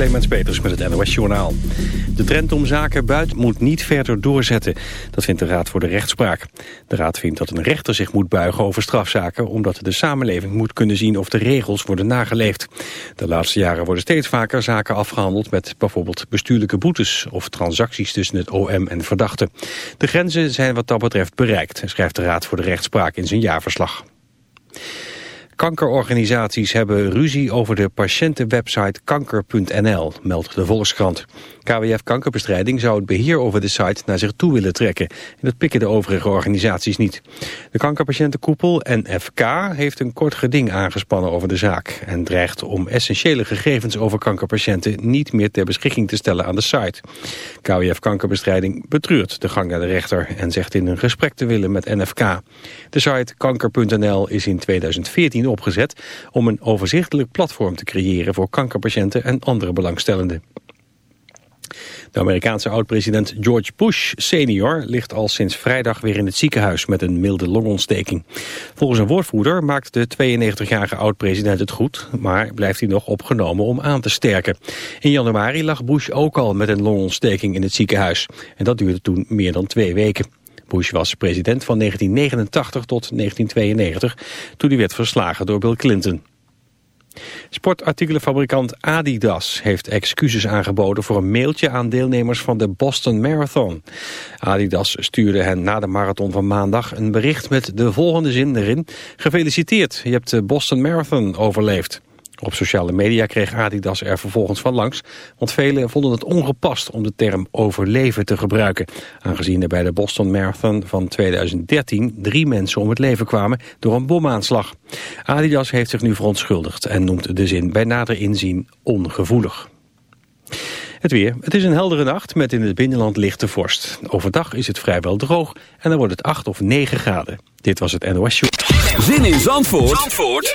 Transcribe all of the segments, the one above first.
Peters met het NOS Journaal. De trend om zaken buiten moet niet verder doorzetten. Dat vindt de Raad voor de Rechtspraak. De Raad vindt dat een rechter zich moet buigen over strafzaken... omdat de samenleving moet kunnen zien of de regels worden nageleefd. De laatste jaren worden steeds vaker zaken afgehandeld... met bijvoorbeeld bestuurlijke boetes of transacties tussen het OM en verdachten. De grenzen zijn wat dat betreft bereikt, schrijft de Raad voor de Rechtspraak in zijn jaarverslag. Kankerorganisaties hebben ruzie over de patiëntenwebsite kanker.nl, meldt de Volkskrant. KWF Kankerbestrijding zou het beheer over de site naar zich toe willen trekken. En dat pikken de overige organisaties niet. De kankerpatiëntenkoepel NFK heeft een kort geding aangespannen over de zaak... en dreigt om essentiële gegevens over kankerpatiënten niet meer ter beschikking te stellen aan de site. KWF Kankerbestrijding betreurt de gang naar de rechter en zegt in een gesprek te willen met NFK. De site kanker.nl is in 2014 opgezet om een overzichtelijk platform te creëren voor kankerpatiënten en andere belangstellenden. De Amerikaanse oud-president George Bush senior ligt al sinds vrijdag weer in het ziekenhuis met een milde longontsteking. Volgens een woordvoerder maakt de 92-jarige oud-president het goed, maar blijft hij nog opgenomen om aan te sterken. In januari lag Bush ook al met een longontsteking in het ziekenhuis en dat duurde toen meer dan twee weken. Bush was president van 1989 tot 1992, toen hij werd verslagen door Bill Clinton. Sportartikelenfabrikant Adidas heeft excuses aangeboden voor een mailtje aan deelnemers van de Boston Marathon. Adidas stuurde hen na de marathon van maandag een bericht met de volgende zin erin. Gefeliciteerd, je hebt de Boston Marathon overleefd. Op sociale media kreeg Adidas er vervolgens van langs, want velen vonden het ongepast om de term overleven te gebruiken, aangezien er bij de Boston Marathon van 2013 drie mensen om het leven kwamen door een bomaanslag. Adidas heeft zich nu verontschuldigd en noemt de zin bij nader inzien ongevoelig. Het weer. Het is een heldere nacht met in het binnenland lichte vorst. Overdag is het vrijwel droog en dan wordt het 8 of 9 graden. Dit was het NOS Show. Zin in Zandvoort, Zandvoort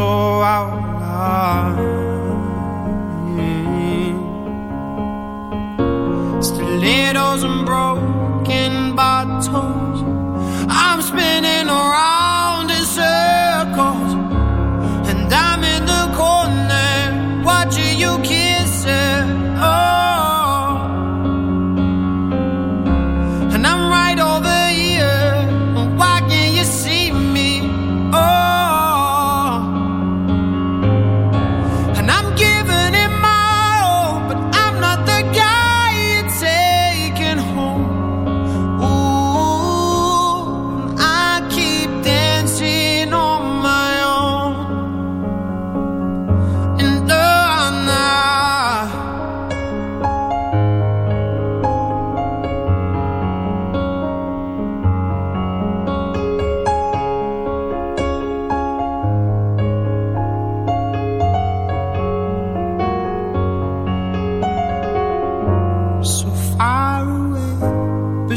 so out of Stilettos and broken bottles. I'm spinning around.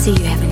see you, Heaven.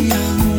Tells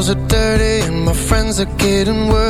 clothes are dirty and my friends are getting worse.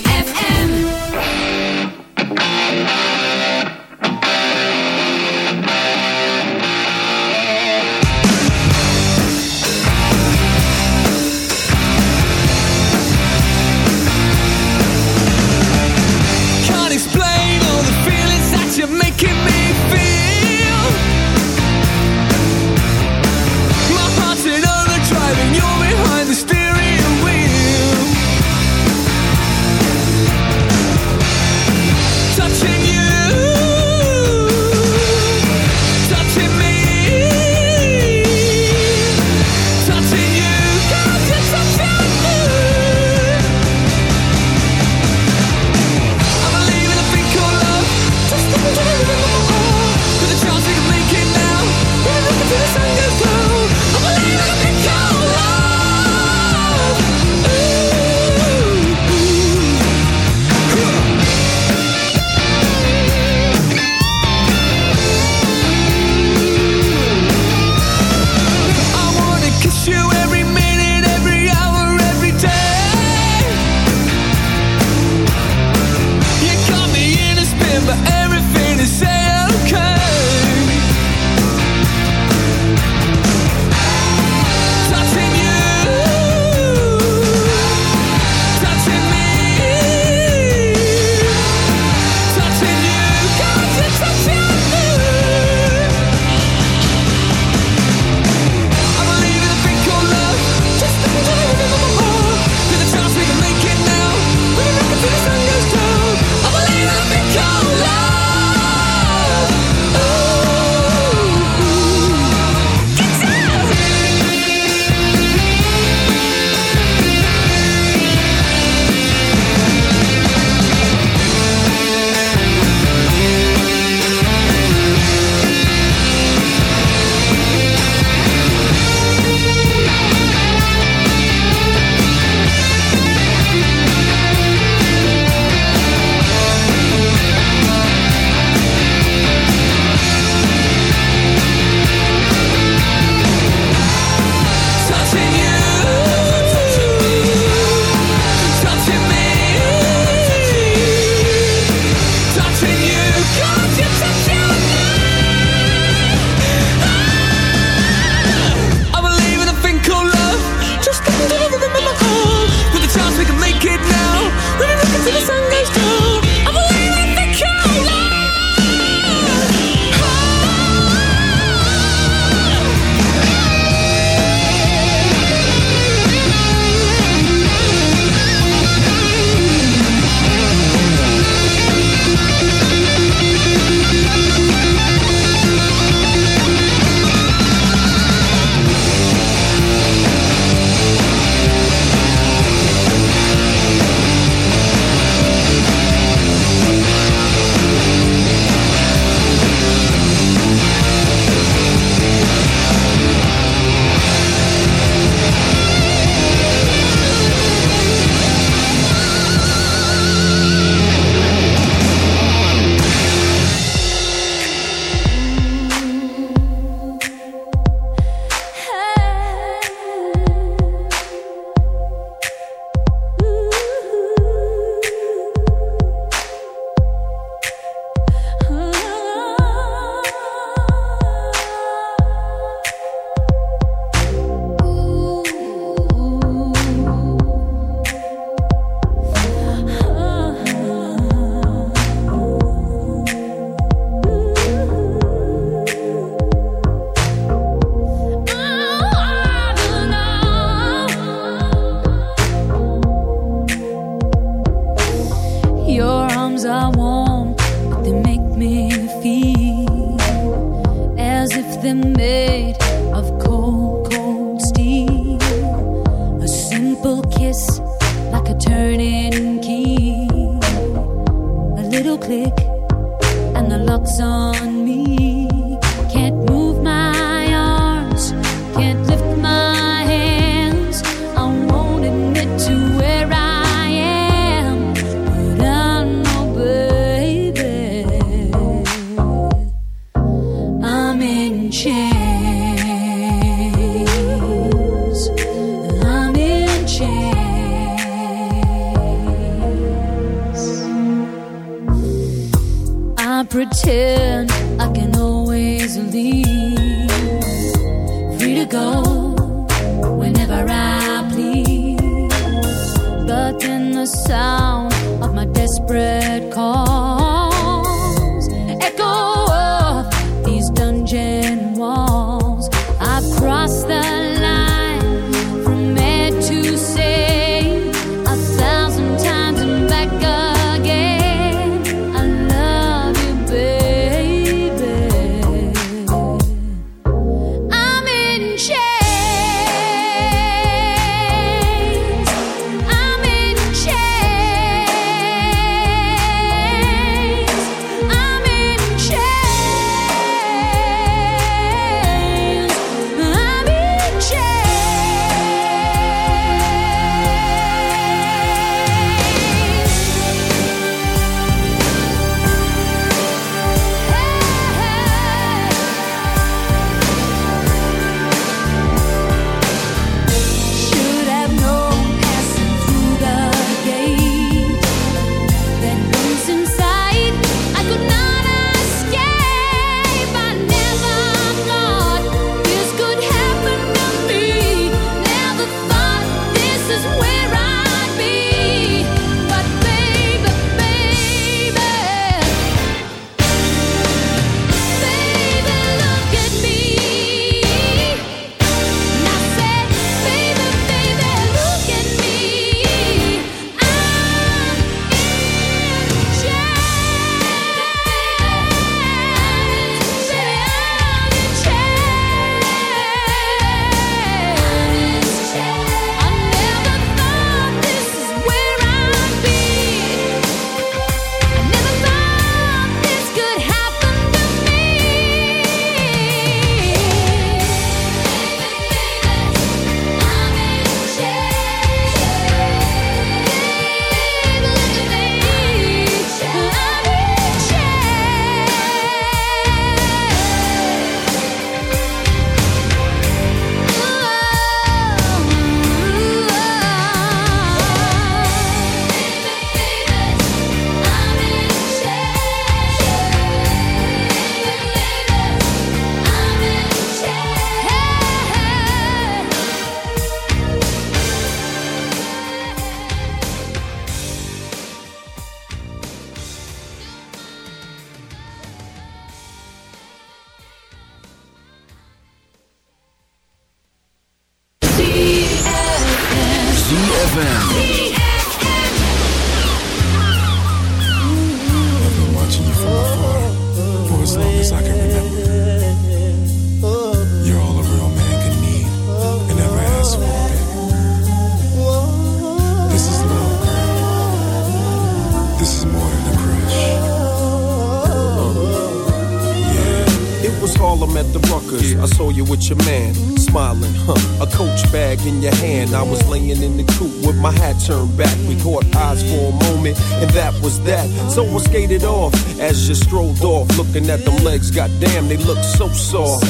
Bag in your hand. I was laying in the coop with my hat turned back. We caught eyes for a moment, and that was that. So I skated off as you strolled off, looking at them legs. Goddamn, they look so soft.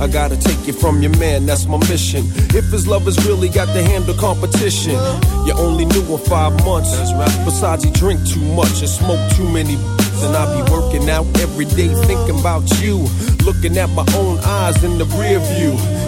I gotta take you from your man, that's my mission. If his love lovers really got to handle competition, you only knew him five months. Besides, he drink too much and smoke too many. And I be working out every day thinking about you. Looking at my own eyes in the rear view.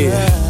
Yeah.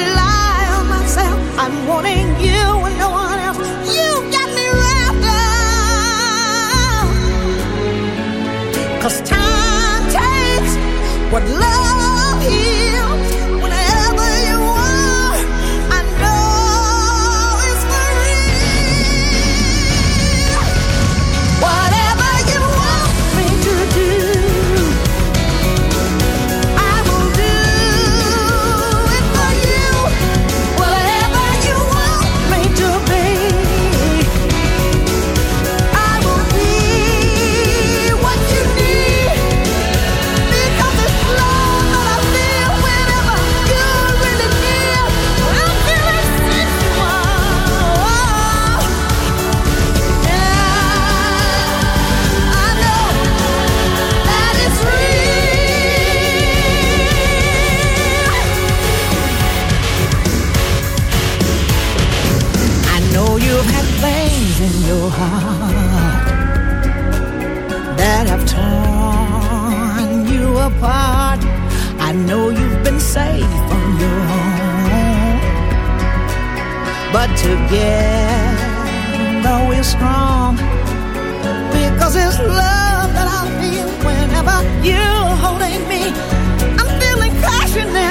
I'm wanting you and no one else. You got me wrapped. Cause time But together we're strong because it's love that I feel whenever you're holding me. I'm feeling passionate.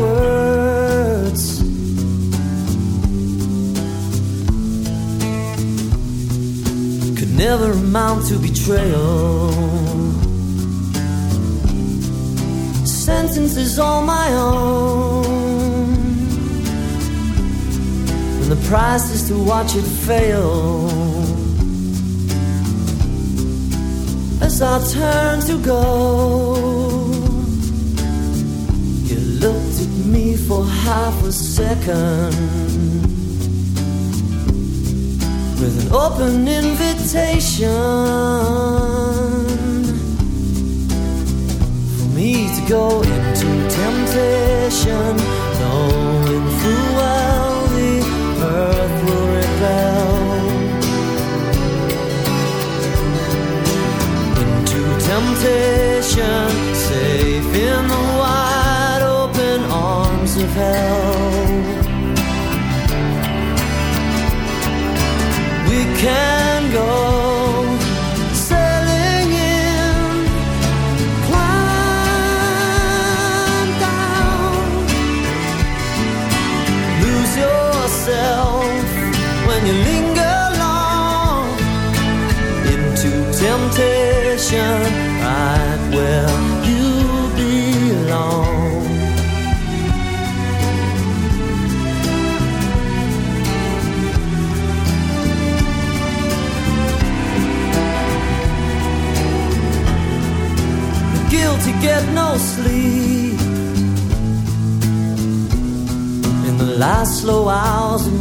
words. could never amount to betrayal. Sentences all my own, and the price is to watch it fail. As I turn to go, you looked at me for half a second with an open invitation for me to go into temptation, knowing full well the earth will rebel. Into temptation, safe in the hell. we can go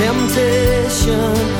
Temptation,